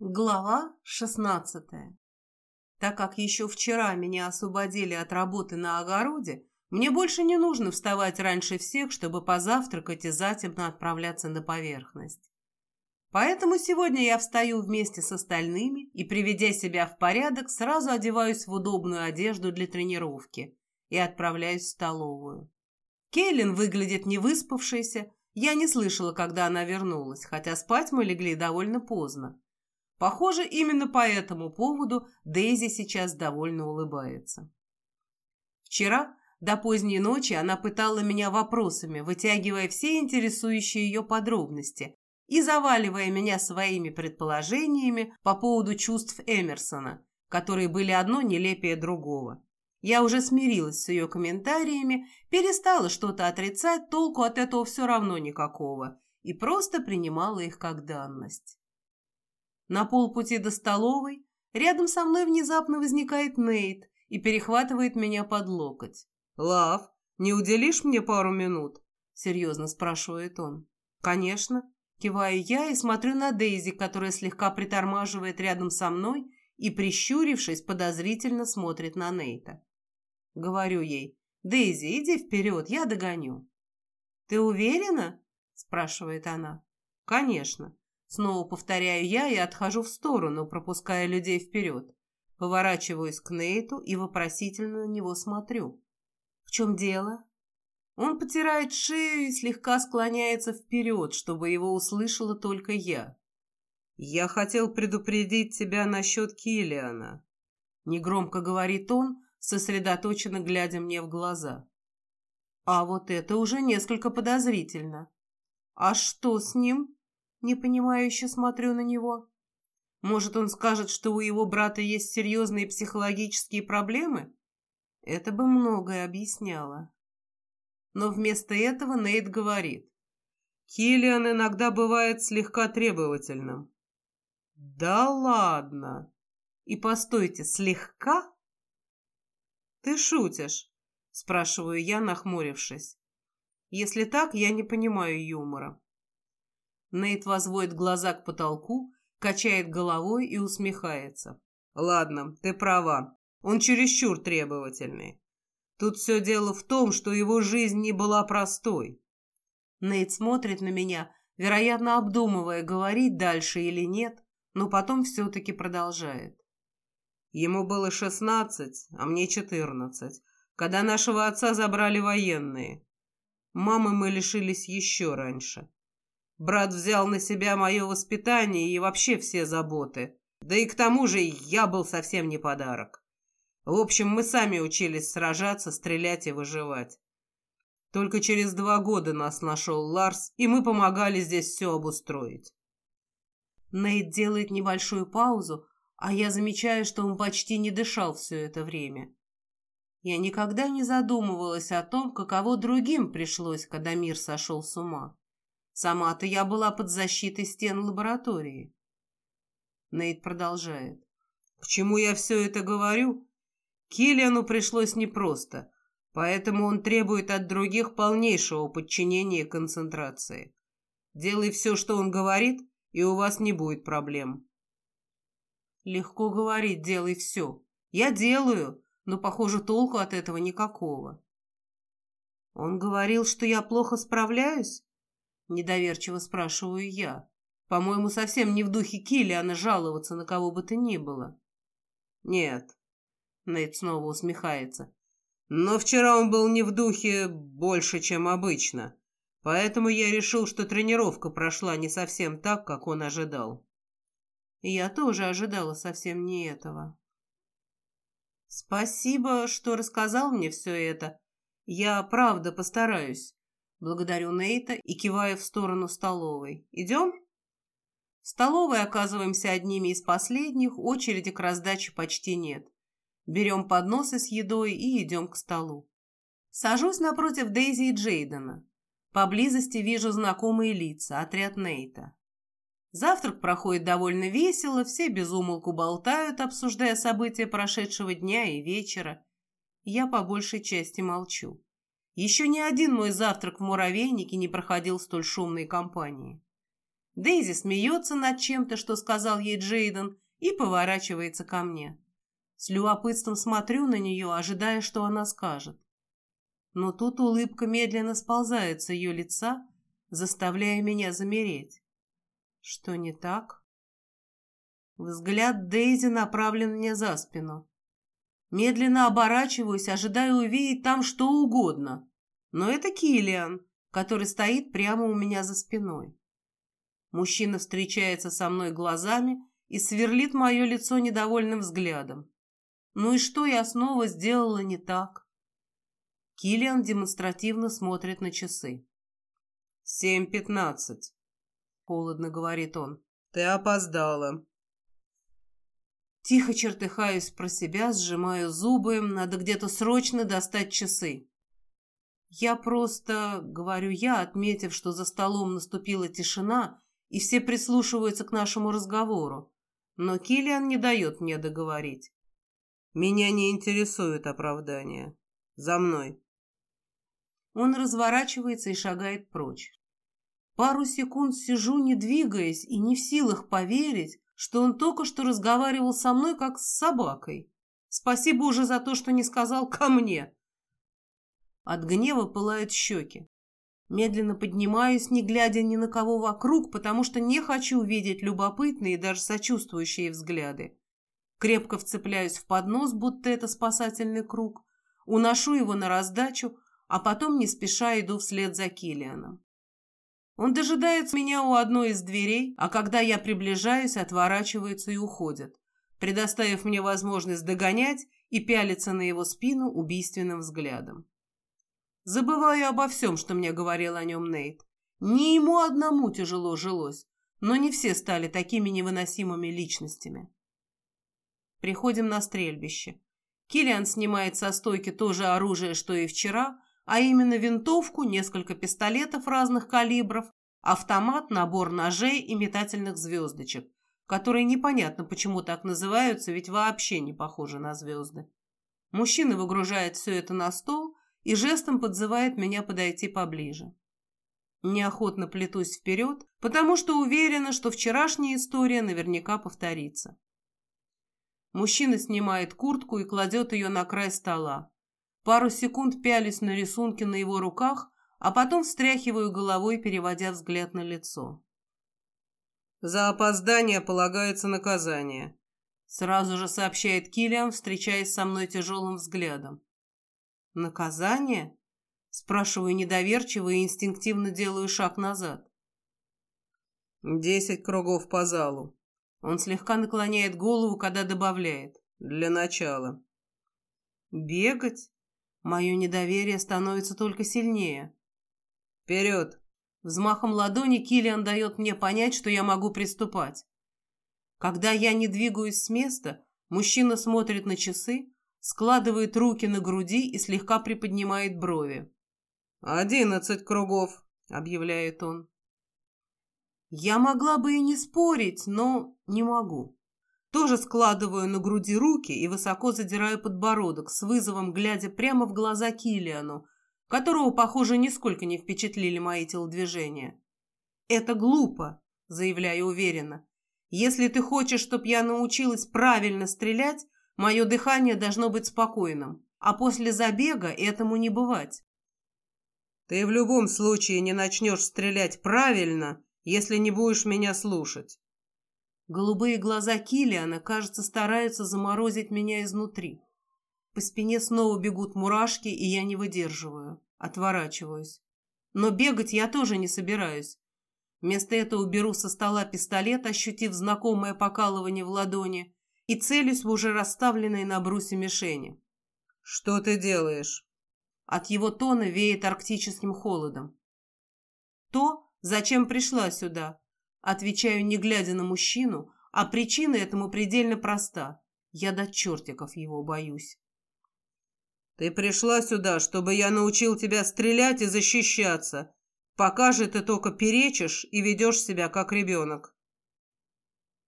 Глава шестнадцатая. Так как еще вчера меня освободили от работы на огороде, мне больше не нужно вставать раньше всех, чтобы позавтракать и затемно отправляться на поверхность. Поэтому сегодня я встаю вместе с остальными и, приведя себя в порядок, сразу одеваюсь в удобную одежду для тренировки и отправляюсь в столовую. Кейлин выглядит невыспавшейся, я не слышала, когда она вернулась, хотя спать мы легли довольно поздно. Похоже, именно по этому поводу Дейзи сейчас довольно улыбается. Вчера до поздней ночи она пытала меня вопросами, вытягивая все интересующие ее подробности и заваливая меня своими предположениями по поводу чувств Эмерсона, которые были одно нелепее другого. Я уже смирилась с ее комментариями, перестала что-то отрицать, толку от этого все равно никакого, и просто принимала их как данность. На полпути до столовой рядом со мной внезапно возникает Нейт и перехватывает меня под локоть. «Лав, не уделишь мне пару минут?» — серьезно спрашивает он. «Конечно». Киваю я и смотрю на Дейзи, которая слегка притормаживает рядом со мной и, прищурившись, подозрительно смотрит на Нейта. Говорю ей, «Дейзи, иди вперед, я догоню». «Ты уверена?» — спрашивает она. «Конечно. Снова повторяю я и отхожу в сторону, пропуская людей вперед. Поворачиваюсь к Нейту и вопросительно на него смотрю. «В чем дело?» Он потирает шею и слегка склоняется вперед, чтобы его услышала только я. «Я хотел предупредить тебя насчет Киллиана», — негромко говорит он, сосредоточенно глядя мне в глаза. «А вот это уже несколько подозрительно. А что с ним?» Непонимающе смотрю на него. Может, он скажет, что у его брата есть серьезные психологические проблемы? Это бы многое объясняло. Но вместо этого Нейт говорит. Киллиан иногда бывает слегка требовательным. Да ладно. И постойте, слегка? Ты шутишь? Спрашиваю я, нахмурившись. Если так, я не понимаю юмора. Нейт возводит глаза к потолку, качает головой и усмехается. «Ладно, ты права. Он чересчур требовательный. Тут все дело в том, что его жизнь не была простой». Нейт смотрит на меня, вероятно, обдумывая, говорить дальше или нет, но потом все-таки продолжает. Ему было шестнадцать, а мне четырнадцать, когда нашего отца забрали военные. Мамы мы лишились еще раньше. Брат взял на себя мое воспитание и вообще все заботы. Да и к тому же я был совсем не подарок. В общем, мы сами учились сражаться, стрелять и выживать. Только через два года нас нашел Ларс, и мы помогали здесь все обустроить. Нейт делает небольшую паузу, а я замечаю, что он почти не дышал все это время. Я никогда не задумывалась о том, каково другим пришлось, когда мир сошел с ума. Сама-то я была под защитой стен лаборатории. Нейт продолжает. К чему я все это говорю? Киллиану пришлось непросто, поэтому он требует от других полнейшего подчинения и концентрации. Делай все, что он говорит, и у вас не будет проблем. Легко говорить, делай все. Я делаю, но, похоже, толку от этого никакого. Он говорил, что я плохо справляюсь? Недоверчиво спрашиваю я. По-моему, совсем не в духе Киллиана жаловаться на кого бы то ни было. Нет. Нейт снова усмехается. Но вчера он был не в духе больше, чем обычно. Поэтому я решил, что тренировка прошла не совсем так, как он ожидал. я тоже ожидала совсем не этого. Спасибо, что рассказал мне все это. Я правда постараюсь. Благодарю Нейта и киваю в сторону столовой. «Идем?» В столовой оказываемся одними из последних, очереди к раздаче почти нет. Берем подносы с едой и идем к столу. Сажусь напротив Дейзи и Джейдена. Поблизости вижу знакомые лица, отряд Нейта. Завтрак проходит довольно весело, все без умолку болтают, обсуждая события прошедшего дня и вечера. Я по большей части молчу. Еще ни один мой завтрак в муравейнике не проходил столь шумной компании. Дейзи смеется над чем-то, что сказал ей Джейден, и поворачивается ко мне. С любопытством смотрю на нее, ожидая, что она скажет. Но тут улыбка медленно сползает с ее лица, заставляя меня замереть. Что не так? Взгляд Дейзи направлен мне за спину. Медленно оборачиваюсь, ожидая увидеть там что угодно. Но это Килиан, который стоит прямо у меня за спиной. Мужчина встречается со мной глазами и сверлит мое лицо недовольным взглядом. Ну и что я снова сделала не так? Килиан демонстративно смотрит на часы. «Семь пятнадцать», — холодно говорит он. «Ты опоздала». Тихо чертыхаюсь про себя, сжимаю зубы, надо где-то срочно достать часы. Я просто, говорю я, отметив, что за столом наступила тишина, и все прислушиваются к нашему разговору. Но Килиан не дает мне договорить. Меня не интересует оправдание. За мной. Он разворачивается и шагает прочь. Пару секунд сижу, не двигаясь, и не в силах поверить, что он только что разговаривал со мной, как с собакой. Спасибо уже за то, что не сказал ко мне. От гнева пылают щеки. Медленно поднимаюсь, не глядя ни на кого вокруг, потому что не хочу видеть любопытные и даже сочувствующие взгляды. Крепко вцепляюсь в поднос, будто это спасательный круг, уношу его на раздачу, а потом не спеша иду вслед за Килианом. Он дожидается меня у одной из дверей, а когда я приближаюсь, отворачивается и уходит, предоставив мне возможность догонять и пялиться на его спину убийственным взглядом. Забываю обо всем, что мне говорил о нем Нейт. Не ему одному тяжело жилось, но не все стали такими невыносимыми личностями. Приходим на стрельбище. Киллиан снимает со стойки то же оружие, что и вчера, а именно винтовку, несколько пистолетов разных калибров, автомат, набор ножей и метательных звездочек, которые непонятно почему так называются, ведь вообще не похожи на звезды. Мужчина выгружает все это на стол и жестом подзывает меня подойти поближе. Неохотно плетусь вперед, потому что уверена, что вчерашняя история наверняка повторится. Мужчина снимает куртку и кладет ее на край стола. Пару секунд пялюсь на рисунки на его руках, а потом встряхиваю головой, переводя взгляд на лицо. «За опоздание полагается наказание», — сразу же сообщает Киллиан, встречаясь со мной тяжелым взглядом. «Наказание?» Спрашиваю недоверчиво и инстинктивно делаю шаг назад. «Десять кругов по залу». Он слегка наклоняет голову, когда добавляет. «Для начала». «Бегать?» Мое недоверие становится только сильнее. «Вперед!» Взмахом ладони Килиан дает мне понять, что я могу приступать. Когда я не двигаюсь с места, мужчина смотрит на часы, складывает руки на груди и слегка приподнимает брови. «Одиннадцать кругов», — объявляет он. Я могла бы и не спорить, но не могу. Тоже складываю на груди руки и высоко задираю подбородок, с вызовом глядя прямо в глаза Килиану, которого, похоже, нисколько не впечатлили мои телодвижения. «Это глупо», — заявляю уверенно. «Если ты хочешь, чтобы я научилась правильно стрелять, Мое дыхание должно быть спокойным, а после забега этому не бывать. Ты в любом случае не начнешь стрелять правильно, если не будешь меня слушать. Голубые глаза Килиана, кажется, стараются заморозить меня изнутри. По спине снова бегут мурашки, и я не выдерживаю. Отворачиваюсь. Но бегать я тоже не собираюсь. Вместо этого беру со стола пистолет, ощутив знакомое покалывание в ладони, и целюсь в уже расставленные на брусе мишени. «Что ты делаешь?» От его тона веет арктическим холодом. «То, зачем пришла сюда?» Отвечаю, не глядя на мужчину, а причина этому предельно проста. Я до чертиков его боюсь. «Ты пришла сюда, чтобы я научил тебя стрелять и защищаться. Пока же ты только перечишь и ведешь себя как ребенок».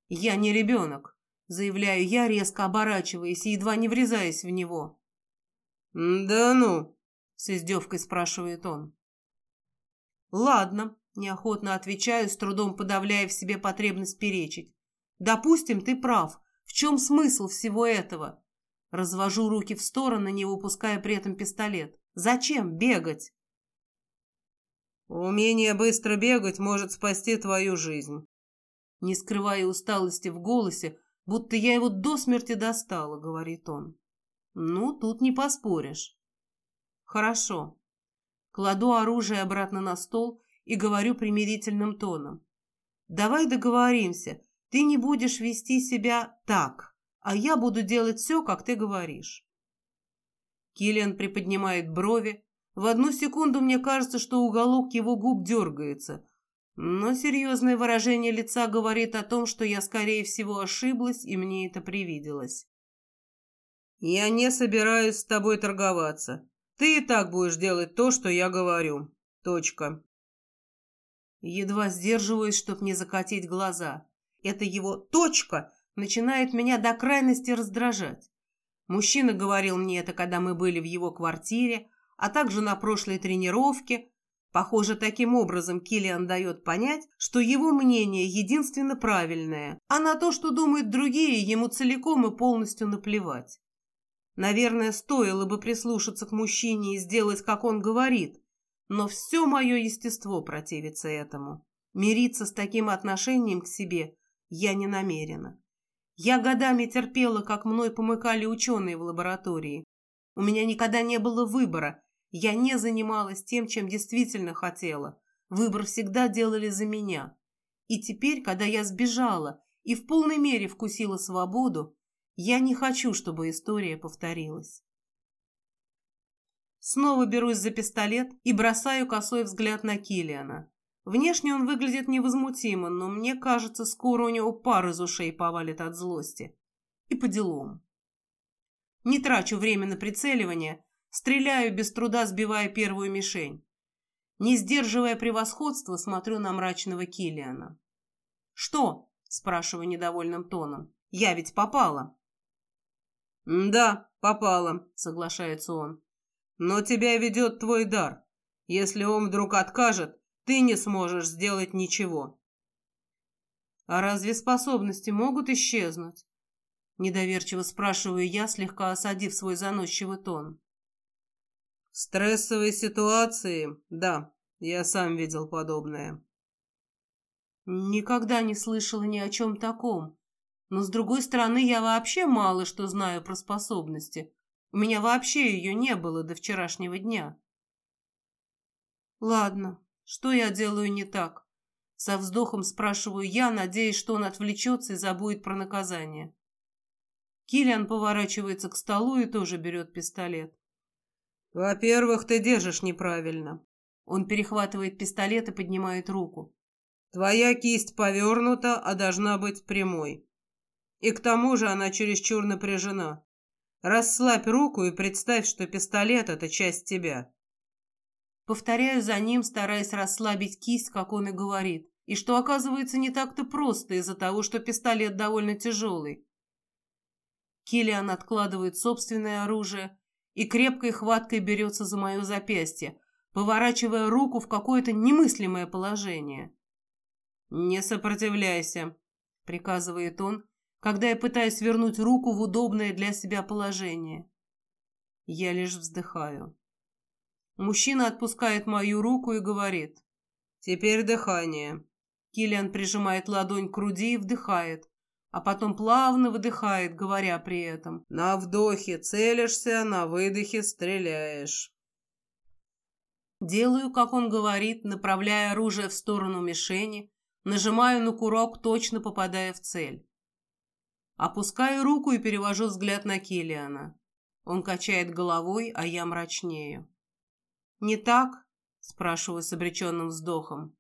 «Я не ребенок заявляю я, резко оборачиваясь и едва не врезаясь в него. «Да ну?» — с издевкой спрашивает он. «Ладно», — Неохотно отвечаю, с трудом подавляя в себе потребность перечить. Допустим, ты прав. В чем смысл всего этого? Развожу руки в стороны, не выпуская при этом пистолет. Зачем бегать? Умение быстро бегать может спасти твою жизнь. Не скрывая усталости в голосе, будто я его до смерти достала, говорит он. Ну, тут не поспоришь. Хорошо. Кладу оружие обратно на стол и говорю примирительным тоном. Давай договоримся, ты не будешь вести себя так, а я буду делать все, как ты говоришь. Киллиан приподнимает брови. В одну секунду мне кажется, что уголок его губ дергается, но серьезное выражение лица говорит о том, что я, скорее всего, ошиблась, и мне это привиделось. «Я не собираюсь с тобой торговаться. Ты и так будешь делать то, что я говорю. Точка». Едва сдерживаюсь, чтоб не закатить глаза. Это его «точка» начинает меня до крайности раздражать. Мужчина говорил мне это, когда мы были в его квартире, а также на прошлой тренировке, Похоже, таким образом Киллиан дает понять, что его мнение единственно правильное, а на то, что думают другие, ему целиком и полностью наплевать. Наверное, стоило бы прислушаться к мужчине и сделать, как он говорит, но все мое естество противится этому. Мириться с таким отношением к себе я не намерена. Я годами терпела, как мной помыкали ученые в лаборатории. У меня никогда не было выбора, я не занималась тем, чем действительно хотела. Выбор всегда делали за меня. И теперь, когда я сбежала и в полной мере вкусила свободу, я не хочу, чтобы история повторилась. Снова берусь за пистолет и бросаю косой взгляд на Килиана. Внешне он выглядит невозмутимо, но мне кажется, скоро у него пар из ушей повалит от злости. И по делам. Не трачу время на прицеливание, Стреляю, без труда сбивая первую мишень. Не сдерживая превосходства, смотрю на мрачного Килиана. «Что?» – спрашиваю недовольным тоном. «Я ведь попала». «Да, попала», – соглашается он. «Но тебя ведет твой дар. Если он вдруг откажет, ты не сможешь сделать ничего». «А разве способности могут исчезнуть?» Недоверчиво спрашиваю я, слегка осадив свой заносчивый тон. В стрессовой ситуации, да, я сам видел подобное. Никогда не слышала ни о чем таком. Но, с другой стороны, я вообще мало что знаю про способности. У меня вообще ее не было до вчерашнего дня. Ладно, что я делаю не так? Со вздохом спрашиваю я, надеясь, что он отвлечется и забудет про наказание. Киллиан поворачивается к столу и тоже берет пистолет. «Во-первых, ты держишь неправильно». Он перехватывает пистолет и поднимает руку. «Твоя кисть повернута, а должна быть прямой. И к тому же она чересчур напряжена. Расслабь руку и представь, что пистолет — это часть тебя». Повторяю за ним, стараясь расслабить кисть, как он и говорит, и что оказывается не так-то просто из-за того, что пистолет довольно тяжелый. Киллиан откладывает собственное оружие, и крепкой хваткой берется за мое запястье, поворачивая руку в какое-то немыслимое положение. «Не сопротивляйся», — приказывает он, когда я пытаюсь вернуть руку в удобное для себя положение. Я лишь вздыхаю. Мужчина отпускает мою руку и говорит. «Теперь дыхание». Киллиан прижимает ладонь к груди и вдыхает а потом плавно выдыхает, говоря при этом. «На вдохе целишься, на выдохе стреляешь». Делаю, как он говорит, направляя оружие в сторону мишени, нажимаю на курок, точно попадая в цель. Опускаю руку и перевожу взгляд на Килиана. Он качает головой, а я мрачнею. «Не так?» – спрашиваю с обреченным вздохом.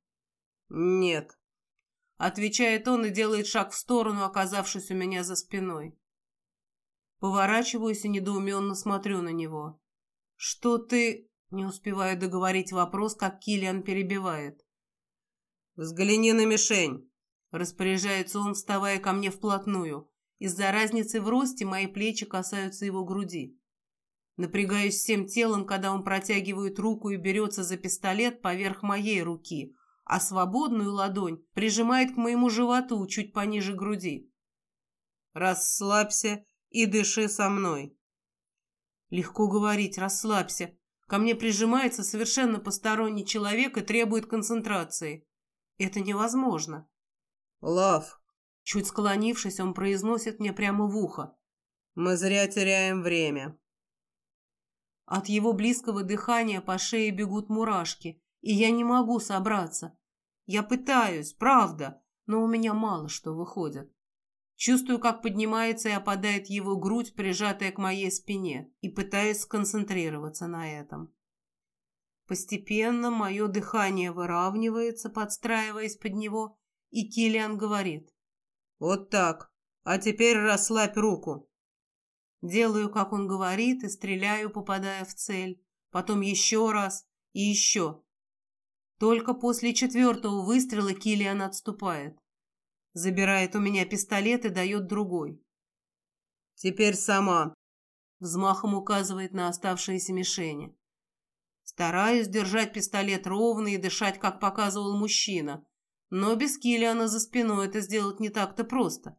«Нет», Отвечает он и делает шаг в сторону, оказавшись у меня за спиной. Поворачиваюсь и недоуменно смотрю на него. «Что ты...» Не успеваю договорить вопрос, как Киллиан перебивает. «Взгляни на мишень!» Распоряжается он, вставая ко мне вплотную. Из-за разницы в росте мои плечи касаются его груди. Напрягаюсь всем телом, когда он протягивает руку и берется за пистолет поверх моей руки, а свободную ладонь прижимает к моему животу чуть пониже груди. «Расслабься и дыши со мной». Легко говорить «расслабься». Ко мне прижимается совершенно посторонний человек и требует концентрации. Это невозможно. «Лав!» Чуть склонившись, он произносит мне прямо в ухо. «Мы зря теряем время». От его близкого дыхания по шее бегут мурашки, и я не могу собраться. Я пытаюсь, правда, но у меня мало что выходит. Чувствую, как поднимается и опадает его грудь, прижатая к моей спине, и пытаюсь сконцентрироваться на этом. Постепенно мое дыхание выравнивается, подстраиваясь под него, и Киллиан говорит. «Вот так. А теперь расслабь руку». Делаю, как он говорит, и стреляю, попадая в цель. Потом еще раз и еще. Только после четвертого выстрела Киллиан отступает. Забирает у меня пистолет и дает другой. «Теперь сама», — взмахом указывает на оставшиеся мишени. Стараюсь держать пистолет ровно и дышать, как показывал мужчина, но без Киллиана за спиной это сделать не так-то просто.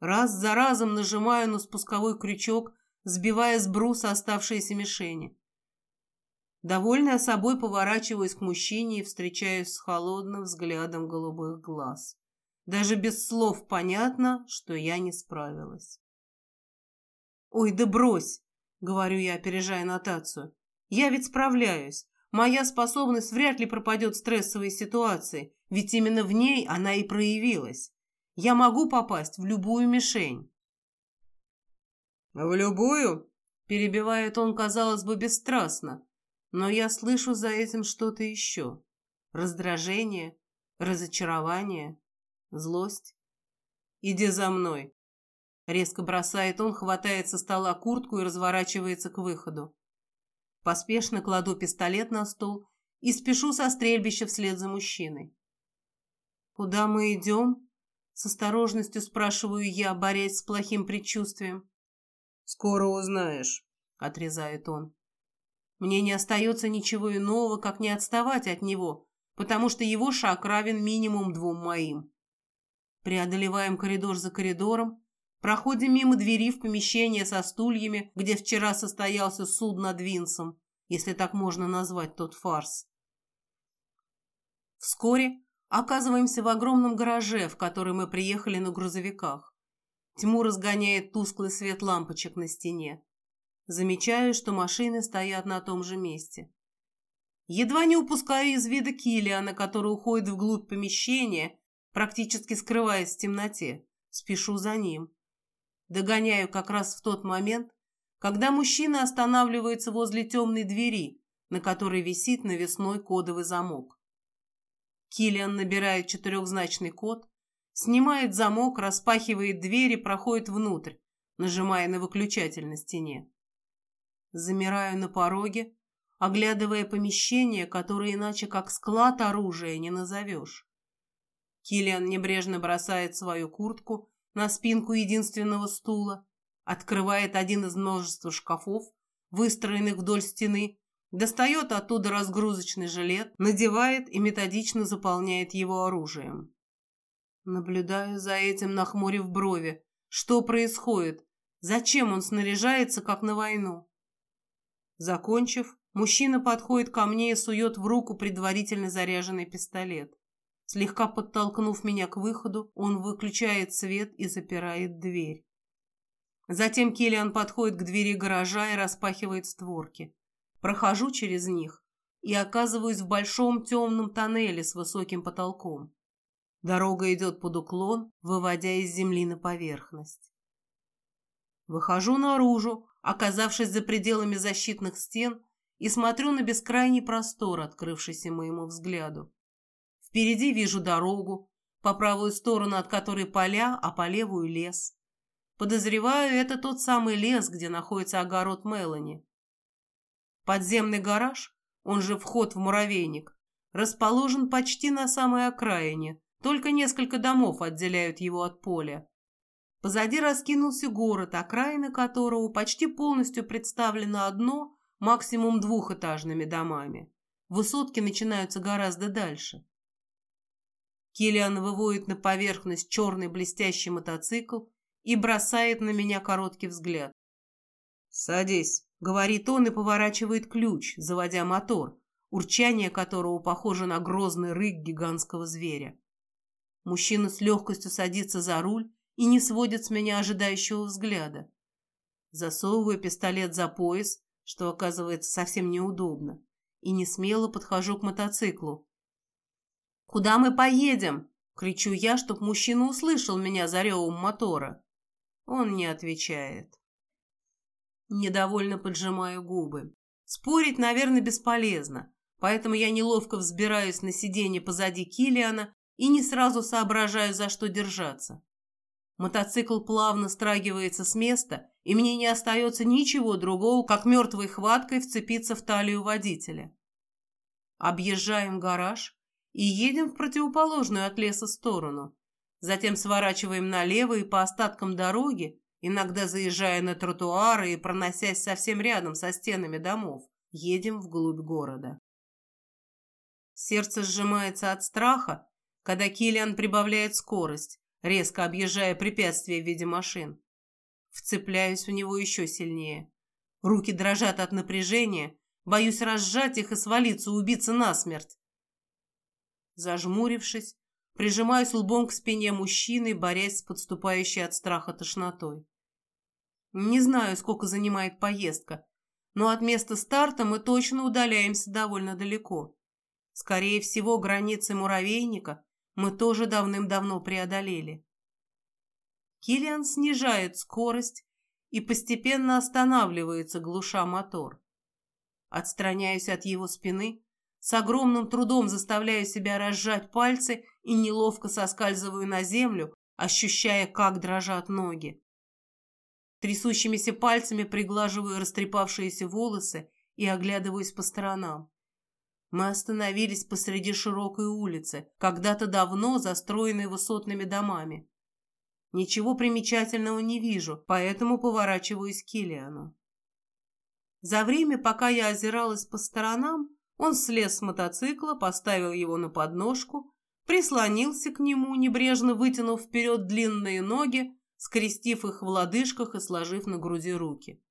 Раз за разом нажимаю на спусковой крючок, сбивая с бруса оставшиеся мишени. Довольная собой поворачиваюсь к мужчине и встречаюсь с холодным взглядом голубых глаз. Даже без слов понятно, что я не справилась. «Ой, да брось!» — говорю я, опережая нотацию. «Я ведь справляюсь. Моя способность вряд ли пропадет в стрессовой ситуации, ведь именно в ней она и проявилась. Я могу попасть в любую мишень. «В любую?» – перебивает он, казалось бы, бесстрастно. Но я слышу за этим что-то еще. Раздражение, разочарование, злость. «Иди за мной!» Резко бросает он, хватает со стола куртку и разворачивается к выходу. Поспешно кладу пистолет на стол и спешу со стрельбища вслед за мужчиной. «Куда мы идем?» С осторожностью спрашиваю я, борясь с плохим предчувствием. «Скоро узнаешь», — отрезает он. Мне не остается ничего иного, как не отставать от него, потому что его шаг равен минимум двум моим. Преодолеваем коридор за коридором, проходим мимо двери в помещение со стульями, где вчера состоялся суд над Винсом, если так можно назвать тот фарс. Вскоре Оказываемся в огромном гараже, в который мы приехали на грузовиках. Тьму разгоняет тусклый свет лампочек на стене. Замечаю, что машины стоят на том же месте. Едва не упускаю из вида Килиана, который уходит вглубь помещения, практически скрываясь в темноте. Спешу за ним. Догоняю как раз в тот момент, когда мужчина останавливается возле темной двери, на которой висит навесной кодовый замок. Киллиан набирает четырехзначный код, снимает замок, распахивает дверь и проходит внутрь, нажимая на выключатель на стене. Замираю на пороге, оглядывая помещение, которое иначе как склад оружия не назовешь. Киллиан небрежно бросает свою куртку на спинку единственного стула, открывает один из множества шкафов, выстроенных вдоль стены, Достает оттуда разгрузочный жилет, надевает и методично заполняет его оружием. Наблюдаю за этим, нахмурив брови. Что происходит? Зачем он снаряжается, как на войну? Закончив, мужчина подходит ко мне и сует в руку предварительно заряженный пистолет. Слегка подтолкнув меня к выходу, он выключает свет и запирает дверь. Затем Киллиан подходит к двери гаража и распахивает створки. Прохожу через них и оказываюсь в большом темном тоннеле с высоким потолком. Дорога идет под уклон, выводя из земли на поверхность. Выхожу наружу, оказавшись за пределами защитных стен, и смотрю на бескрайний простор, открывшийся моему взгляду. Впереди вижу дорогу, по правую сторону от которой поля, а по левую лес. Подозреваю, это тот самый лес, где находится огород Мелани. Подземный гараж, он же вход в муравейник, расположен почти на самой окраине, только несколько домов отделяют его от поля. Позади раскинулся город, окраина которого почти полностью представлена одно, максимум двухэтажными домами. высотки начинаются гораздо дальше. Киллиан выводит на поверхность черный блестящий мотоцикл и бросает на меня короткий взгляд. «Садись», — говорит он и поворачивает ключ, заводя мотор, урчание которого похоже на грозный рык гигантского зверя. Мужчина с легкостью садится за руль и не сводит с меня ожидающего взгляда. Засовываю пистолет за пояс, что оказывается совсем неудобно, и не смело подхожу к мотоциклу. «Куда мы поедем?» — кричу я, чтоб мужчина услышал меня за ревом мотора. Он не отвечает. Недовольно поджимаю губы. Спорить, наверное, бесполезно, поэтому я неловко взбираюсь на сиденье позади Килиана и не сразу соображаю, за что держаться. Мотоцикл плавно страгивается с места, и мне не остается ничего другого, как мертвой хваткой вцепиться в талию водителя. Объезжаем гараж и едем в противоположную от леса сторону. Затем сворачиваем налево и по остаткам дороги, иногда заезжая на тротуары и проносясь совсем рядом со стенами домов, едем вглубь города. Сердце сжимается от страха, когда Килиан прибавляет скорость, резко объезжая препятствия в виде машин. Вцепляюсь в него еще сильнее. Руки дрожат от напряжения, боюсь разжать их и свалиться, убиться насмерть. Зажмурившись, прижимаюсь лбом к спине мужчины, борясь с подступающей от страха тошнотой. Не знаю, сколько занимает поездка, но от места старта мы точно удаляемся довольно далеко. Скорее всего, границы муравейника мы тоже давным-давно преодолели. Киллиан снижает скорость и постепенно останавливается, глуша мотор. Отстраняюсь от его спины, с огромным трудом заставляю себя разжать пальцы и неловко соскальзываю на землю, ощущая, как дрожат ноги. Трясущимися пальцами приглаживаю растрепавшиеся волосы и оглядываюсь по сторонам. Мы остановились посреди широкой улицы, когда-то давно застроенной высотными домами. Ничего примечательного не вижу, поэтому поворачиваюсь к Киллиану. За время, пока я озиралась по сторонам, он слез с мотоцикла, поставил его на подножку, прислонился к нему, небрежно вытянув вперед длинные ноги, скрестив их в лодыжках и сложив на груди руки.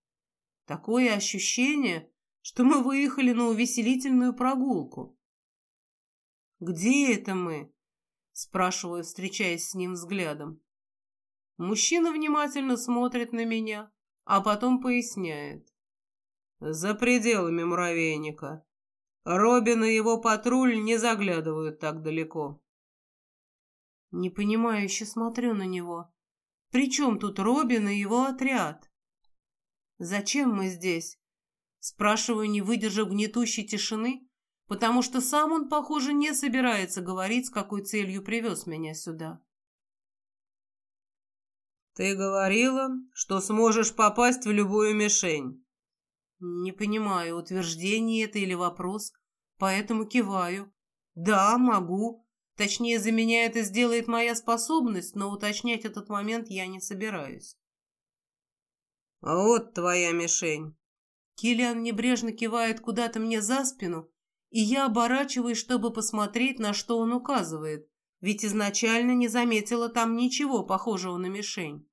Такое ощущение, что мы выехали на увеселительную прогулку. «Где это мы?» – спрашиваю, встречаясь с ним взглядом. Мужчина внимательно смотрит на меня, а потом поясняет. «За пределами муравейника. Робин и его патруль не заглядывают так далеко». Непонимающе смотрю на него. «При чем тут Робин и его отряд?» «Зачем мы здесь?» Спрашиваю, не выдержав гнетущей тишины, потому что сам он, похоже, не собирается говорить, с какой целью привез меня сюда. «Ты говорила, что сможешь попасть в любую мишень». Не понимаю, утверждение это или вопрос, поэтому киваю. «Да, могу. Точнее, за меня это сделает моя способность, но уточнять этот момент я не собираюсь». «Вот твоя мишень». Киллиан небрежно кивает куда-то мне за спину, и я оборачиваюсь, чтобы посмотреть, на что он указывает, ведь изначально не заметила там ничего похожего на мишень.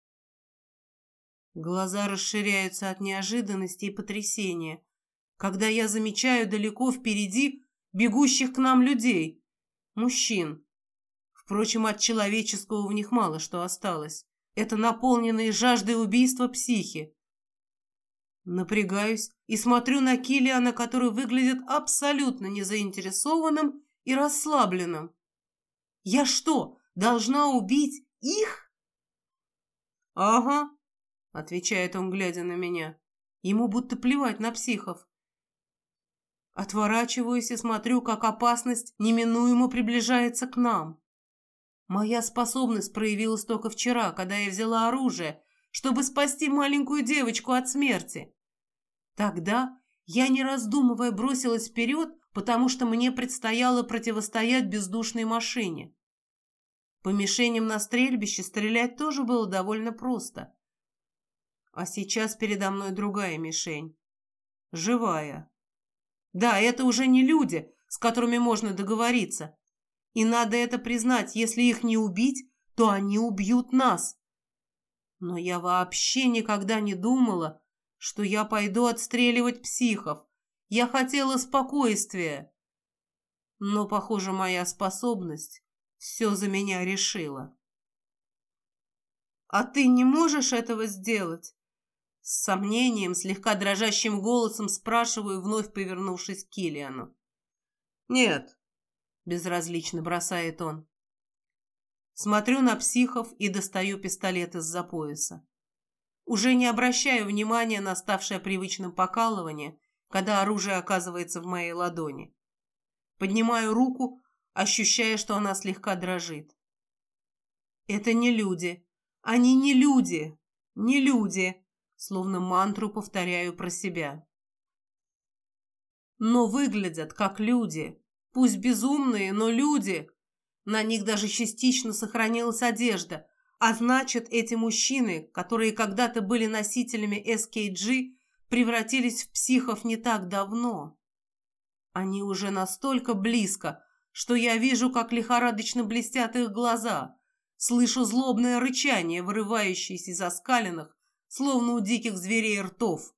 Глаза расширяются от неожиданности и потрясения, когда я замечаю далеко впереди бегущих к нам людей, мужчин. Впрочем, от человеческого в них мало что осталось. Это наполненные жаждой убийства психи. Напрягаюсь и смотрю на Килиана, который выглядит абсолютно незаинтересованным и расслабленным. Я что, должна убить их? Ага, отвечает он, глядя на меня. Ему будто плевать на психов. Отворачиваюсь и смотрю, как опасность неминуемо приближается к нам. Моя способность проявилась только вчера, когда я взяла оружие, чтобы спасти маленькую девочку от смерти. Тогда я, не раздумывая, бросилась вперед, потому что мне предстояло противостоять бездушной машине. По мишеням на стрельбище стрелять тоже было довольно просто. А сейчас передо мной другая мишень. Живая. Да, это уже не люди, с которыми можно договориться. И надо это признать, если их не убить, то они убьют нас. Но я вообще никогда не думала, что я пойду отстреливать психов. Я хотела спокойствия. Но, похоже, моя способность все за меня решила. «А ты не можешь этого сделать?» С сомнением, слегка дрожащим голосом спрашиваю, вновь повернувшись к Килиану. «Нет», — безразлично бросает он. Смотрю на психов и достаю пистолет из-за пояса. Уже не обращаю внимания на ставшее привычным покалывание, когда оружие оказывается в моей ладони. Поднимаю руку, ощущая, что она слегка дрожит. Это не люди. Они не люди. Не люди словно мантру повторяю про себя. Но выглядят как люди, пусть безумные, но люди. На них даже частично сохранилась одежда, а значит, эти мужчины, которые когда-то были носителями SKG, превратились в психов не так давно. Они уже настолько близко, что я вижу, как лихорадочно блестят их глаза, слышу злобное рычание, вырывающееся из оскаленных, словно у диких зверей ртов.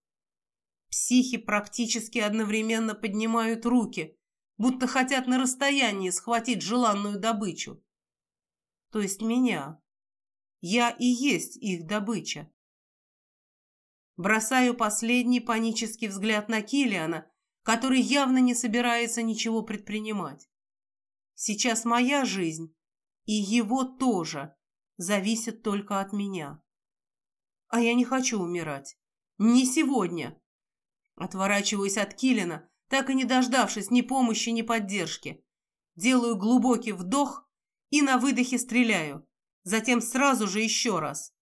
Психи практически одновременно поднимают руки, будто хотят на расстоянии схватить желанную добычу. То есть меня. Я и есть их добыча. Бросаю последний панический взгляд на Килиана, который явно не собирается ничего предпринимать. Сейчас моя жизнь, и его тоже, зависит только от меня. А я не хочу умирать. Не сегодня. Отворачиваюсь от Килина, так и не дождавшись ни помощи, ни поддержки. Делаю глубокий вдох и на выдохе стреляю. Затем сразу же еще раз.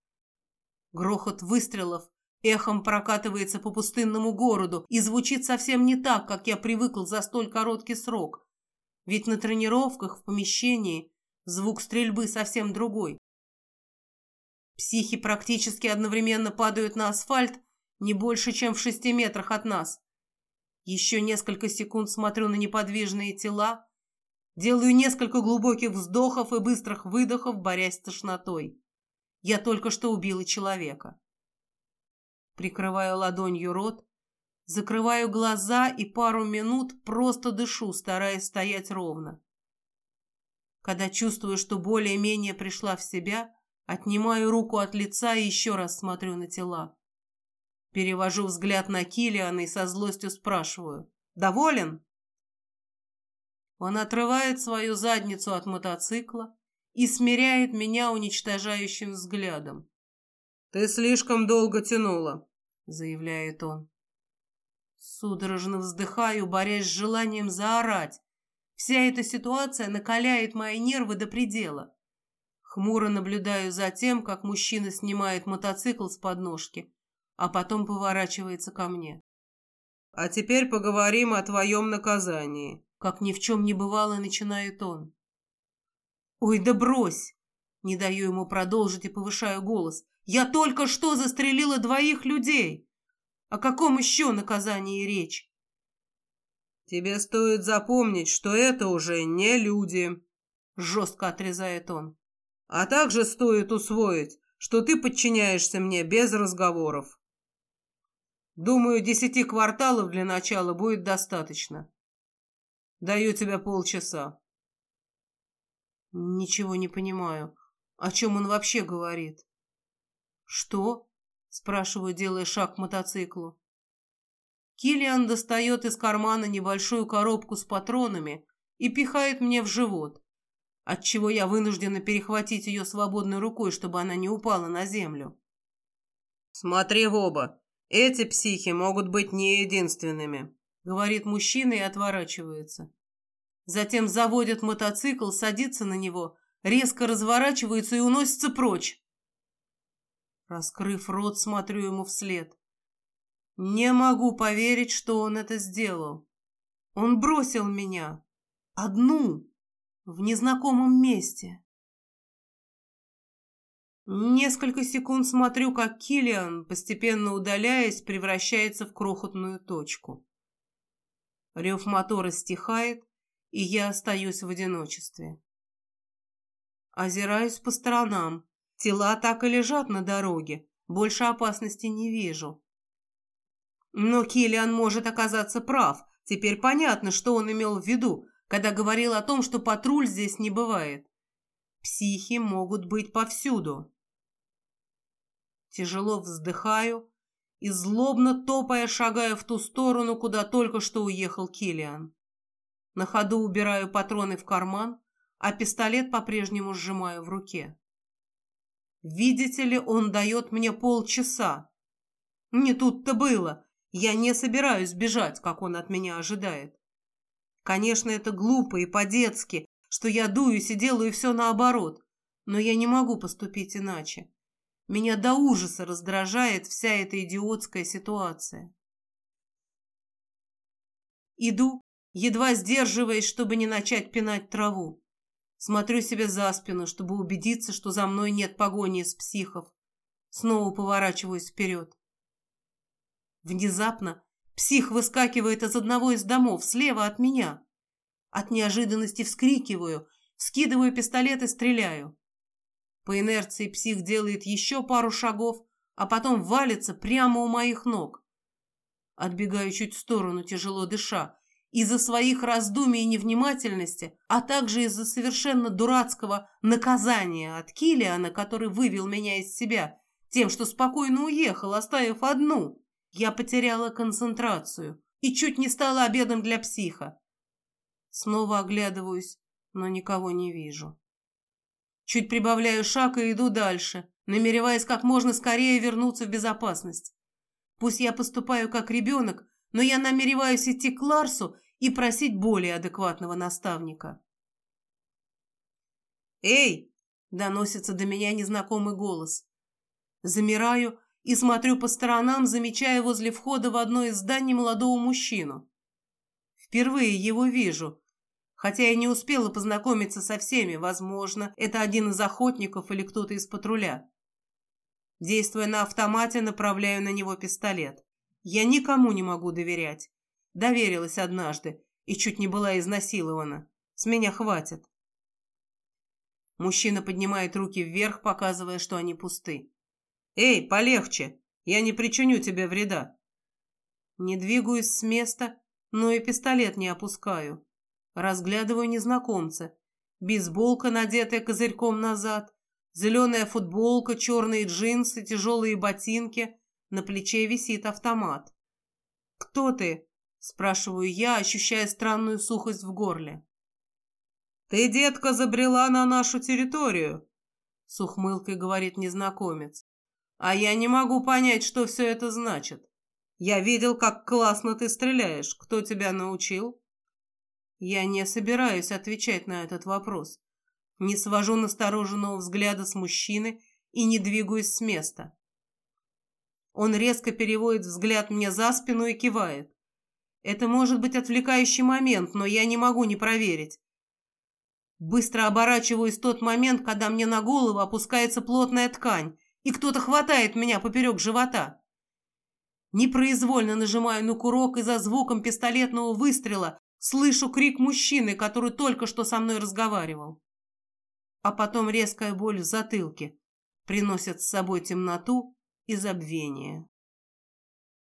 Грохот выстрелов эхом прокатывается по пустынному городу и звучит совсем не так, как я привыкл за столь короткий срок. Ведь на тренировках в помещении звук стрельбы совсем другой. Психи практически одновременно падают на асфальт не больше, чем в шести метрах от нас. Еще несколько секунд смотрю на неподвижные тела, делаю несколько глубоких вздохов и быстрых выдохов, борясь с тошнотой. Я только что убила человека. Прикрываю ладонью рот, закрываю глаза и пару минут просто дышу, стараясь стоять ровно. Когда чувствую, что более-менее пришла в себя, Отнимаю руку от лица и еще раз смотрю на тела. Перевожу взгляд на Килиана и со злостью спрашиваю. «Доволен?» Он отрывает свою задницу от мотоцикла и смиряет меня уничтожающим взглядом. «Ты слишком долго тянула», — заявляет он. Судорожно вздыхаю, борясь с желанием заорать. Вся эта ситуация накаляет мои нервы до предела. Хмуро наблюдаю за тем, как мужчина снимает мотоцикл с подножки, а потом поворачивается ко мне. «А теперь поговорим о твоем наказании», — как ни в чем не бывало, начинает он. «Ой, да брось!» Не даю ему продолжить и повышаю голос. «Я только что застрелила двоих людей! О каком еще наказании речь?» «Тебе стоит запомнить, что это уже не люди», — жестко отрезает он. А также стоит усвоить, что ты подчиняешься мне без разговоров. Думаю, десяти кварталов для начала будет достаточно. Даю тебе полчаса. Ничего не понимаю. О чем он вообще говорит? Что? Спрашиваю, делая шаг к мотоциклу. Килиан достает из кармана небольшую коробку с патронами и пихает мне в живот отчего я вынуждена перехватить ее свободной рукой, чтобы она не упала на землю. «Смотри в оба. Эти психи могут быть не единственными», — говорит мужчина и отворачивается. Затем заводит мотоцикл, садится на него, резко разворачивается и уносится прочь. Раскрыв рот, смотрю ему вслед. Не могу поверить, что он это сделал. Он бросил меня. Одну в незнакомом месте. Несколько секунд смотрю, как Килиан, постепенно удаляясь, превращается в крохотную точку. Рев мотора стихает, и я остаюсь в одиночестве. Озираюсь по сторонам. Тела так и лежат на дороге. Больше опасности не вижу. Но Киллиан может оказаться прав. Теперь понятно, что он имел в виду, когда говорил о том, что патруль здесь не бывает. Психи могут быть повсюду. Тяжело вздыхаю и злобно топая шагая в ту сторону, куда только что уехал Киллиан. На ходу убираю патроны в карман, а пистолет по-прежнему сжимаю в руке. Видите ли, он дает мне полчаса. Не тут-то было. Я не собираюсь бежать, как он от меня ожидает. Конечно, это глупо и по-детски, что я дуюсь и делаю все наоборот, но я не могу поступить иначе. Меня до ужаса раздражает вся эта идиотская ситуация. Иду, едва сдерживаясь, чтобы не начать пинать траву. Смотрю себе за спину, чтобы убедиться, что за мной нет погони из психов. Снова поворачиваюсь вперед. Внезапно псих выскакивает из одного из домов слева от меня. От неожиданности вскрикиваю, скидываю пистолет и стреляю. По инерции псих делает еще пару шагов, а потом валится прямо у моих ног. Отбегаю чуть в сторону, тяжело дыша, из-за своих раздумий и невнимательности, а также из-за совершенно дурацкого наказания от Килиана, который вывел меня из себя тем, что спокойно уехал, оставив одну. Я потеряла концентрацию и чуть не стала обедом для психа. Снова оглядываюсь, но никого не вижу. Чуть прибавляю шаг и иду дальше, намереваясь как можно скорее вернуться в безопасность. Пусть я поступаю как ребенок, но я намереваюсь идти к Ларсу и просить более адекватного наставника. «Эй!» – доносится до меня незнакомый голос. Замираю и смотрю по сторонам, замечая возле входа в одно из зданий молодого мужчину. Впервые его вижу, хотя я не успела познакомиться со всеми, возможно, это один из охотников или кто-то из патруля. Действуя на автомате, направляю на него пистолет. Я никому не могу доверять. Доверилась однажды и чуть не была изнасилована. С меня хватит. Мужчина поднимает руки вверх, показывая, что они пусты. «Эй, полегче! Я не причиню тебе вреда!» Не двигаюсь с места, но и пистолет не опускаю. Разглядываю незнакомца. Бейсболка, надетая козырьком назад, зеленая футболка, черные джинсы, тяжелые ботинки. На плече висит автомат. «Кто ты?» Спрашиваю я, ощущая странную сухость в горле. «Ты, детка, забрела на нашу территорию», — с ухмылкой говорит незнакомец. «А я не могу понять, что все это значит. Я видел, как классно ты стреляешь. Кто тебя научил?» Я не собираюсь отвечать на этот вопрос. Не свожу настороженного взгляда с мужчины и не двигаюсь с места. Он резко переводит взгляд мне за спину и кивает. Это может быть отвлекающий момент, но я не могу не проверить. Быстро оборачиваюсь тот момент, когда мне на голову опускается плотная ткань, и кто-то хватает меня поперек живота. Непроизвольно нажимаю на курок, и за звуком пистолетного выстрела слышу крик мужчины, который только что со мной разговаривал. А потом резкая боль в затылке приносит с собой темноту и забвение.